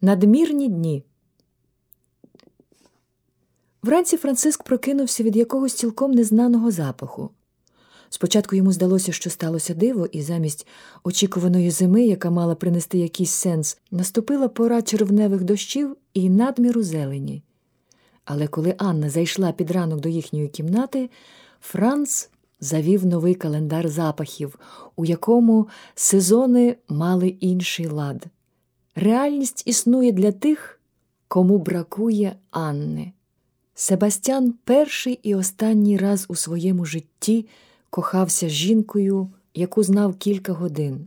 Надмірні дні. Вранці Франциск прокинувся від якогось цілком незнаного запаху. Спочатку йому здалося, що сталося диво, і замість очікуваної зими, яка мала принести якийсь сенс, наступила пора червневих дощів і надміру зелені. Але коли Анна зайшла під ранок до їхньої кімнати, Франц завів новий календар запахів, у якому сезони мали інший лад. Реальність існує для тих, кому бракує Анни. Себастьян перший і останній раз у своєму житті кохався жінкою, яку знав кілька годин.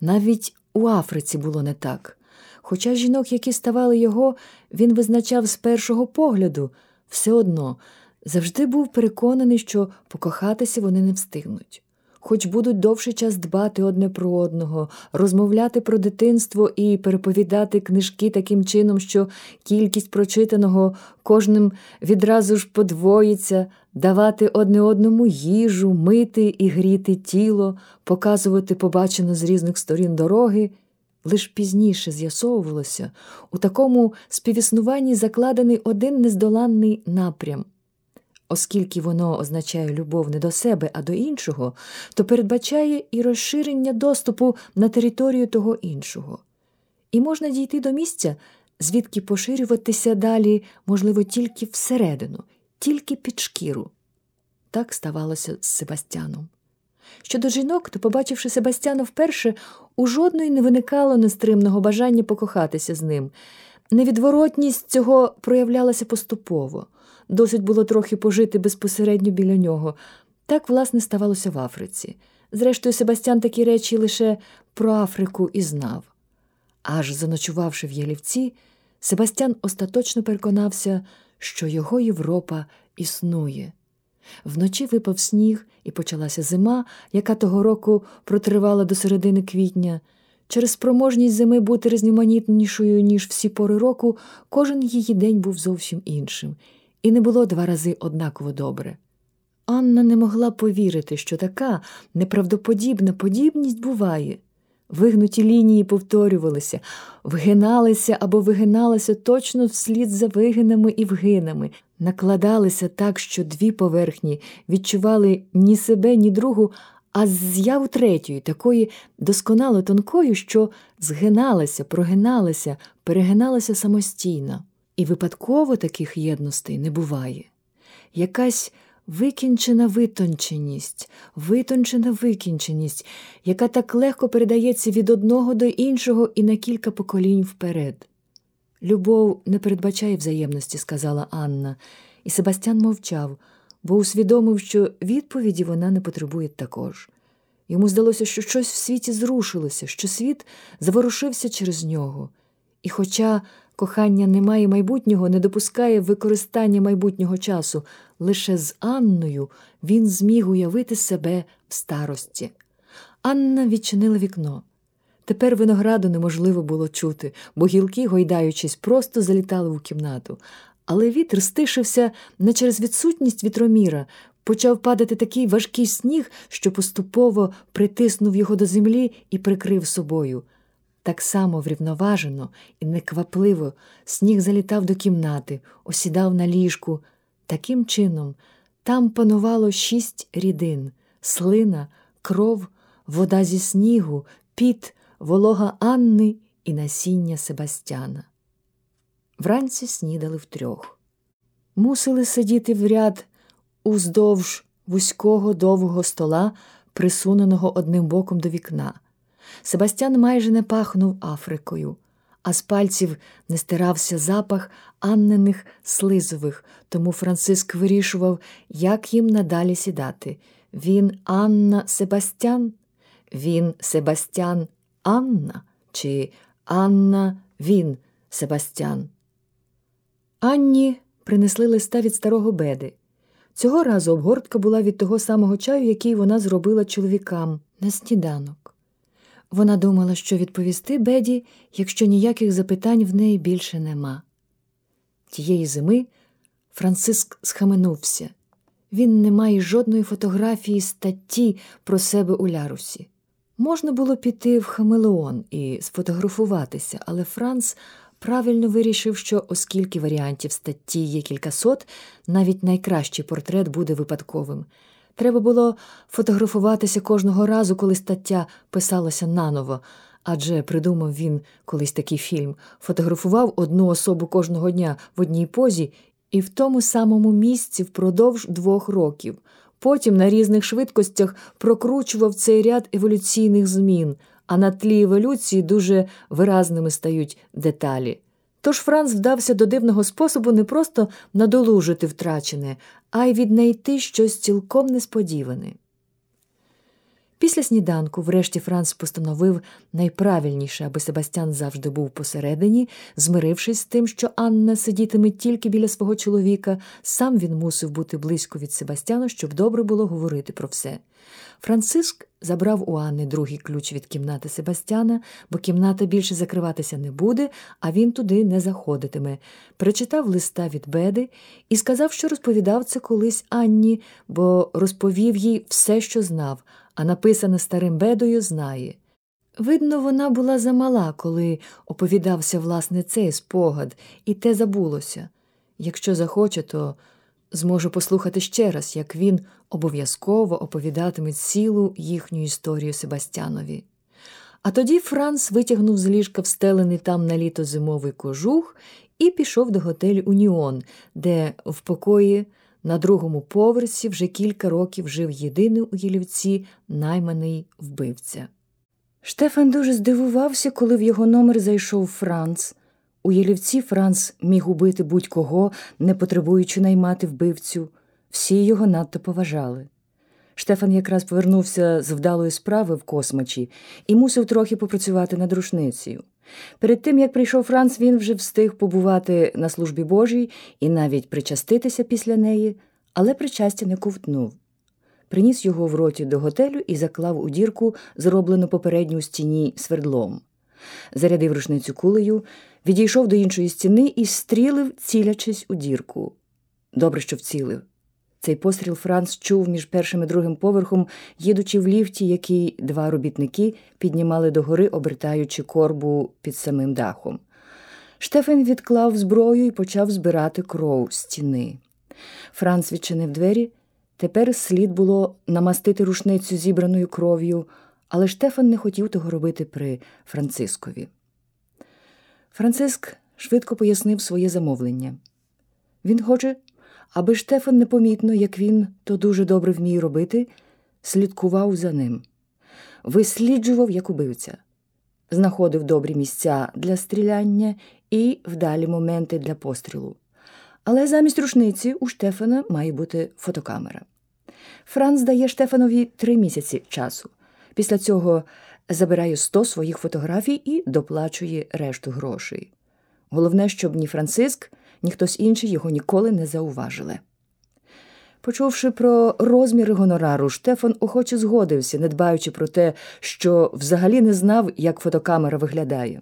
Навіть у Африці було не так. Хоча жінок, які ставали його, він визначав з першого погляду, все одно завжди був переконаний, що покохатися вони не встигнуть хоч будуть довший час дбати одне про одного, розмовляти про дитинство і переповідати книжки таким чином, що кількість прочитаного кожним відразу ж подвоїться, давати одне одному їжу, мити і гріти тіло, показувати побачено з різних сторін дороги. Лиш пізніше з'ясовувалося, у такому співіснуванні закладений один нездоланний напрям. Оскільки воно означає любов не до себе, а до іншого, то передбачає і розширення доступу на територію того іншого. І можна дійти до місця, звідки поширюватися далі, можливо, тільки всередину, тільки під шкіру. Так ставалося з Себастьяном. Щодо жінок, то, побачивши Себастьяна вперше, у жодної не виникало нестримного бажання покохатися з ним. Невідворотність цього проявлялася поступово досить було трохи пожити безпосередньо біля нього. Так, власне, ставалося в Африці. Зрештою, Себастьян такі речі лише про Африку і знав. Аж заночувавши в Ялівці, Себастьян остаточно переконався, що його Європа існує. Вночі випав сніг, і почалася зима, яка того року протривала до середини квітня. Через спроможність зими бути різноманітнішою, ніж всі пори року, кожен її день був зовсім іншим і не було два рази однаково добре. Анна не могла повірити, що така неправдоподібна подібність буває. Вигнуті лінії повторювалися, вгиналися або вигиналися точно вслід за вигинами і вгинами, накладалися так, що дві поверхні відчували ні себе, ні другу, а з'яву третьої, такої досконало тонкою, що згиналася, прогиналася, перегиналася самостійно. І випадково таких єдностей не буває. Якась викінчена витонченість, витончена викінченість, яка так легко передається від одного до іншого і на кілька поколінь вперед. Любов не передбачає взаємності, сказала Анна, і Себастьян мовчав, бо усвідомив, що відповіді вона не потребує також. Йому здалося, що щось в світі зрушилося, що світ заворушився через нього. І хоча Кохання не має майбутнього, не допускає використання майбутнього часу. Лише з Анною він зміг уявити себе в старості. Анна відчинила вікно. Тепер винограду неможливо було чути, бо гілки, гойдаючись, просто залітали у кімнату. Але вітер стишився не через відсутність вітроміра, почав падати такий важкий сніг, що поступово притиснув його до землі і прикрив собою. Так само врівноважено і неквапливо сніг залітав до кімнати, осідав на ліжку. Таким чином, там панувало шість рідин слина, кров, вода зі снігу, піт, волога Анни і насіння Себастьяна. Вранці снідали втрьох. Мусили сидіти в ряд уздовж вузького довгого стола, присуненого одним боком до вікна. Себастьян майже не пахнув Африкою, а з пальців не стирався запах Аннених слизових, тому Франциск вирішував, як їм надалі сідати. Він Анна Себастьян, він Себастьян Анна чи Анна він Себастьян. Анні принесли листа від старого беди. Цього разу обгортка була від того самого чаю, який вона зробила чоловікам на сніданок. Вона думала, що відповісти Беді, якщо ніяких запитань в неї більше нема. Тієї зими Франциск схаменувся. Він не має жодної фотографії статті про себе у Лярусі. Можна було піти в Хамелеон і сфотографуватися, але Франц правильно вирішив, що, оскільки варіантів статті є кількасот, навіть найкращий портрет буде випадковим. Треба було фотографуватися кожного разу, коли стаття писалася наново, адже придумав він колись такий фільм, фотографував одну особу кожного дня в одній позі і в тому самому місці впродовж двох років. Потім на різних швидкостях прокручував цей ряд еволюційних змін, а на тлі еволюції дуже виразними стають деталі. Тож Франц вдався до дивного способу не просто надолужити втрачене, а й віднайти щось цілком несподіване. Після сніданку, врешті, Франц постановив найправильніше, аби Себастьян завжди був посередині, змирившись з тим, що Анна сидітиме тільки біля свого чоловіка, сам він мусив бути близько від Себастьяна, щоб добре було говорити про все. Франциск забрав у Анни другий ключ від кімнати Себастьяна, бо кімната більше закриватися не буде, а він туди не заходитиме. Прочитав листа від Беди і сказав, що розповідав це колись Анні, бо розповів їй все, що знав, а написане старим бедою знає. Видно, вона була замала, коли оповідався власне цей спогад, і те забулося. Якщо захоче, то зможу послухати ще раз, як він обов'язково оповідатиме цілу їхню історію Себастьянові. А тоді Франц витягнув з ліжка встелений там на літо зимовий кожух і пішов до готелю Уніон, де в покої на другому поверсі вже кілька років жив єдиний у Єлівці найманий вбивця. Штефан дуже здивувався, коли в його номер зайшов Франц. У Єлівці Франц міг убити будь-кого, не потребуючи наймати вбивцю. Всі його надто поважали. Штефан якраз повернувся з вдалої справи в космачі і мусив трохи попрацювати над рушницею. Перед тим, як прийшов Франц, він вже встиг побувати на службі Божій і навіть причаститися після неї, але причастя не ковтнув. Приніс його в роті до готелю і заклав у дірку, зроблену попередню стіні свердлом. Зарядив рушницю кулею, відійшов до іншої стіни і стрілив, цілячись у дірку. Добре, що вцілив. Цей постріл Франц чув між першим і другим поверхом, їдучи в ліфті, який два робітники піднімали догори, обертаючи корбу під самим дахом. Штефен відклав зброю і почав збирати кров з стіни. Франц відчинив двері. Тепер слід було намастити рушницю зібраною кров'ю, але Штефан не хотів того робити при Францискові. Франциск швидко пояснив своє замовлення. Він хоче, аби Штефан непомітно, як він то дуже добре вміє робити, слідкував за ним, висліджував як убивця, знаходив добрі місця для стріляння і вдалі моменти для пострілу. Але замість рушниці у Штефана має бути фотокамера. Франц дає Штефанові три місяці часу. Після цього забирає сто своїх фотографій і доплачує решту грошей. Головне, щоб ні Франциск, ні хтось інший його ніколи не зауважили. Почувши про розміри гонорару, Штефан охоче згодився, не дбаючи про те, що взагалі не знав, як фотокамера виглядає.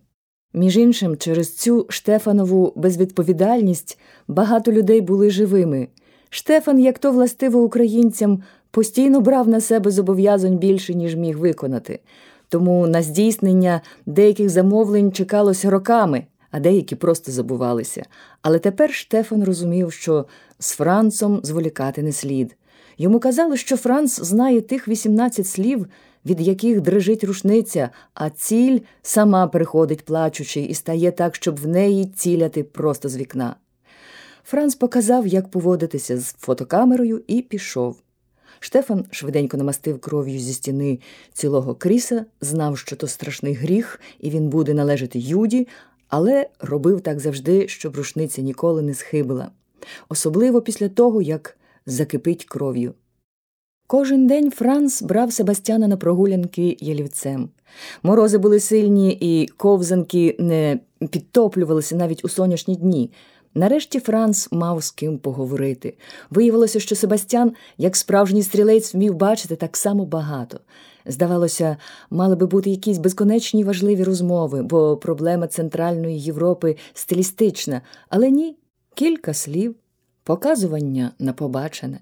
Між іншим, через цю Штефанову безвідповідальність багато людей були живими. Штефан, як то властиво українцям, постійно брав на себе зобов'язань більше, ніж міг виконати, тому на здійснення деяких замовлень чекалося роками, а деякі просто забувалися. Але тепер Штефан розумів, що з Францом зволікати не слід. Йому казали, що Франц знає тих 18 слів, від яких дрижить рушниця, а ціль сама приходить плачучи, і стає так, щоб в неї ціляти просто з вікна. Франц показав, як поводитися з фотокамерою, і пішов. Штефан швиденько намастив кров'ю зі стіни цілого кріса, знав, що то страшний гріх, і він буде належати Юді, але робив так завжди, щоб рушниця ніколи не схибила, особливо після того, як закипить кров'ю. Кожен день Франц брав Себастьяна на прогулянки ялівцем. Морози були сильні, і ковзанки не підтоплювалися навіть у сонячні дні. Нарешті Франц мав з ким поговорити. Виявилося, що Себастьян, як справжній стрілець, вмів бачити так само багато. Здавалося, мали би бути якісь безконечні важливі розмови, бо проблема Центральної Європи стилістична, але ні, кілька слів, показування на побачене.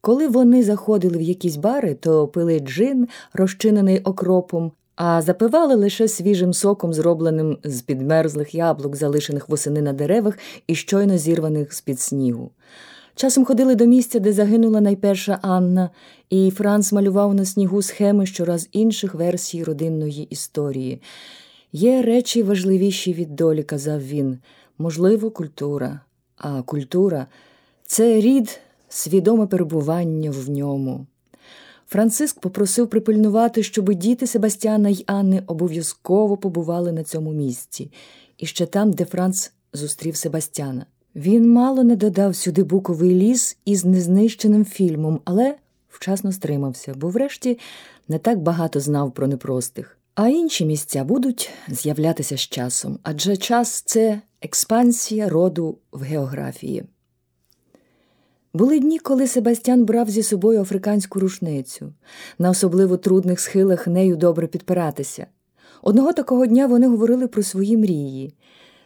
Коли вони заходили в якісь бари, то пили джин, розчинений окропом, а запивали лише свіжим соком, зробленим з підмерзлих яблук, залишених восени на деревах і щойно зірваних з під снігу. Часом ходили до місця, де загинула найперша Анна, і Франц малював на снігу схеми щораз інших версій родинної історії. Є речі важливіші від долі, казав він, можливо, культура, а культура це рід, свідоме перебування в ньому. Франциск попросив припильнувати, щоб діти Себастьяна й Анни обов'язково побували на цьому місці, і ще там, де Франц зустрів Себастьяна. Він мало не додав сюди буковий ліс із незнищеним фільмом, але вчасно стримався, бо врешті не так багато знав про непростих. А інші місця будуть з'являтися з часом, адже час це експансія роду в географії. Були дні, коли Себастьян брав зі собою африканську рушницю, на особливо трудних схилах нею добре підпиратися. Одного такого дня вони говорили про свої мрії.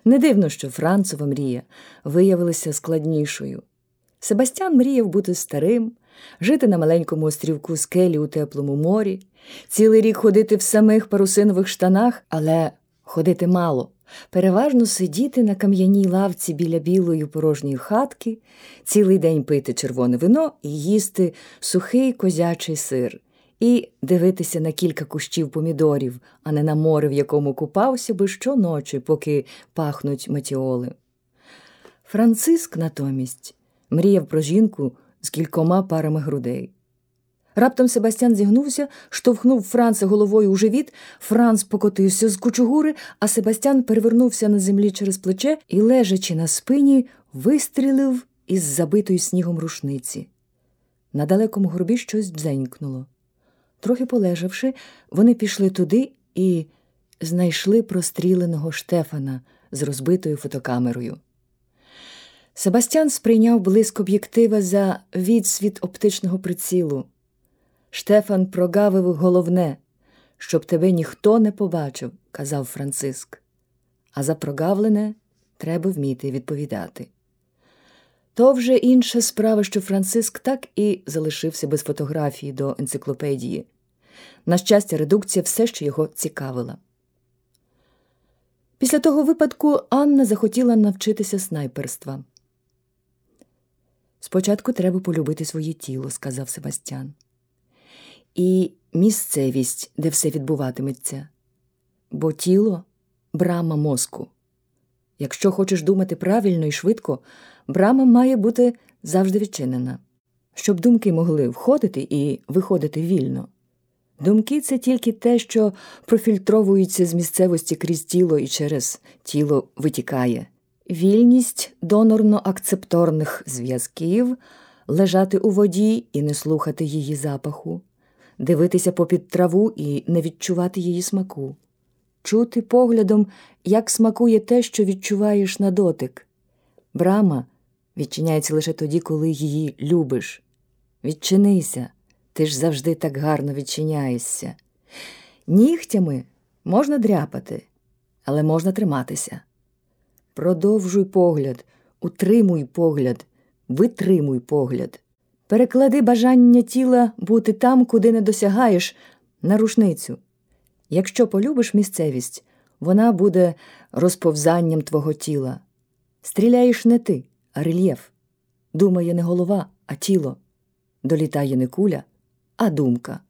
Не дивно, що Францова мрія виявилася складнішою. Себастьян мріяв бути старим, жити на маленькому острівку скелі у теплому морі, цілий рік ходити в самих парусинових штанах, але ходити мало переважно сидіти на кам'яній лавці біля білої порожньої хатки, цілий день пити червоне вино і їсти сухий козячий сир, і дивитися на кілька кущів помідорів, а не на море, в якому купався би щоночі, поки пахнуть матіоли. Франциск натомість мріяв про жінку з кількома парами грудей. Раптом Себастьян зігнувся, штовхнув Франца головою у живіт, Франц покотився з кучугури, а Себастьян перевернувся на землі через плече і, лежачи на спині, вистрілив із забитої снігом рушниці. На далекому горбі щось бзенькнуло. Трохи полежавши, вони пішли туди і знайшли простріленого Штефана з розбитою фотокамерою. Себастьян сприйняв блиск об'єктива за відсвіт оптичного прицілу. Штефан прогавив головне, щоб тебе ніхто не побачив, казав Франциск. А за прогавлене треба вміти відповідати. То вже інша справа, що Франциск так і залишився без фотографії до енциклопедії. На щастя, редукція все ще його цікавила. Після того випадку Анна захотіла навчитися снайперства. Спочатку треба полюбити своє тіло, сказав Себастьян і місцевість, де все відбуватиметься, бо тіло брама мозку. Якщо хочеш думати правильно і швидко, брама має бути завжди відчинена, щоб думки могли входити і виходити вільно. Думки це тільки те, що профільтровується з місцевості крізь тіло і через тіло витікає. Вільність донорно акцепторних зв'язків лежати у воді і не слухати її запаху дивитися попід траву і не відчувати її смаку, чути поглядом, як смакує те, що відчуваєш на дотик. Брама відчиняється лише тоді, коли її любиш. Відчинися, ти ж завжди так гарно відчиняєшся. Нігтями можна дряпати, але можна триматися. Продовжуй погляд, утримуй погляд, витримуй погляд. Переклади бажання тіла бути там, куди не досягаєш, на рушницю. Якщо полюбиш місцевість, вона буде розповзанням твого тіла. Стріляєш не ти, а рельєф. Думає не голова, а тіло. Долітає не куля, а думка.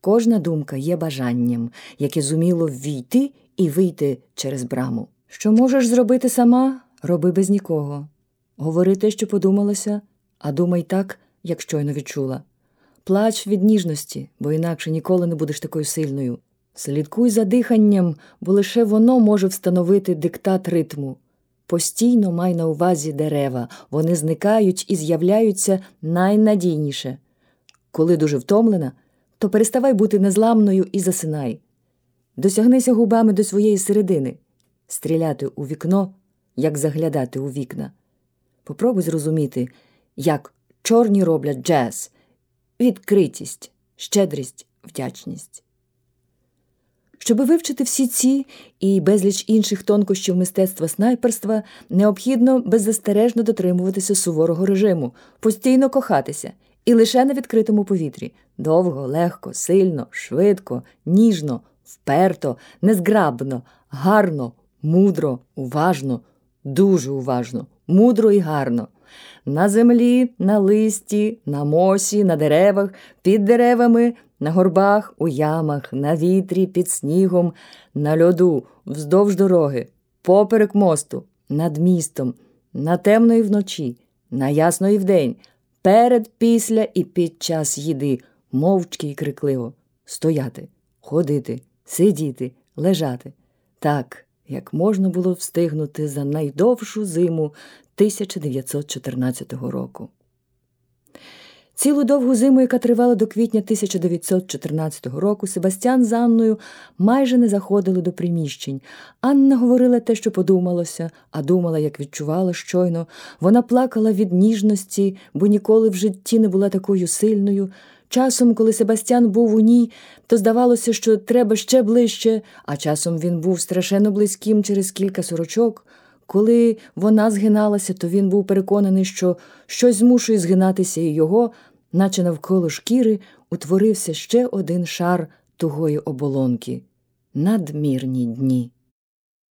Кожна думка є бажанням, яке зуміло ввійти і вийти через браму. Що можеш зробити сама, роби без нікого. Говори те, що подумалося, а думай так, як щойно відчула. Плач від ніжності, бо інакше ніколи не будеш такою сильною. Слідкуй за диханням, бо лише воно може встановити диктат ритму. Постійно май на увазі дерева, вони зникають і з'являються найнадійніше. Коли дуже втомлена, то переставай бути незламною і засинай. Досягнися губами до своєї середини, стріляти у вікно, як заглядати у вікна. Попробуй зрозуміти, як Чорні роблять джаз, відкритість, щедрість, вдячність. Щоби вивчити всі ці і безліч інших тонкощів мистецтва снайперства, необхідно беззастережно дотримуватися суворого режиму, постійно кохатися І лише на відкритому повітрі довго, легко, сильно, швидко, ніжно, вперто, незграбно, гарно, мудро, уважно, дуже уважно, мудро і гарно. На землі, на листі, на мосі, на деревах, під деревами, на горбах, у ямах, на вітрі, під снігом, на льоду, вздовж дороги, поперек мосту, над містом, на темної вночі, на ясної вдень, перед, після і під час їди, мовчки й крикливо, стояти, ходити, сидіти, лежати. Так, як можна було встигнути за найдовшу зиму 1914 року. Цілу довгу зиму, яка тривала до квітня 1914 року, Себастьян з Анною майже не заходили до приміщень. Анна говорила те, що подумалося, а думала, як відчувала щойно. Вона плакала від ніжності, бо ніколи в житті не була такою сильною. Часом, коли Себастьян був у ній, то здавалося, що треба ще ближче, а часом він був страшенно близьким через кілька сорочок. Коли вона згиналася, то він був переконаний, що щось змушує згинатися і його, наче навколо шкіри, утворився ще один шар тугої оболонки надмірні дні.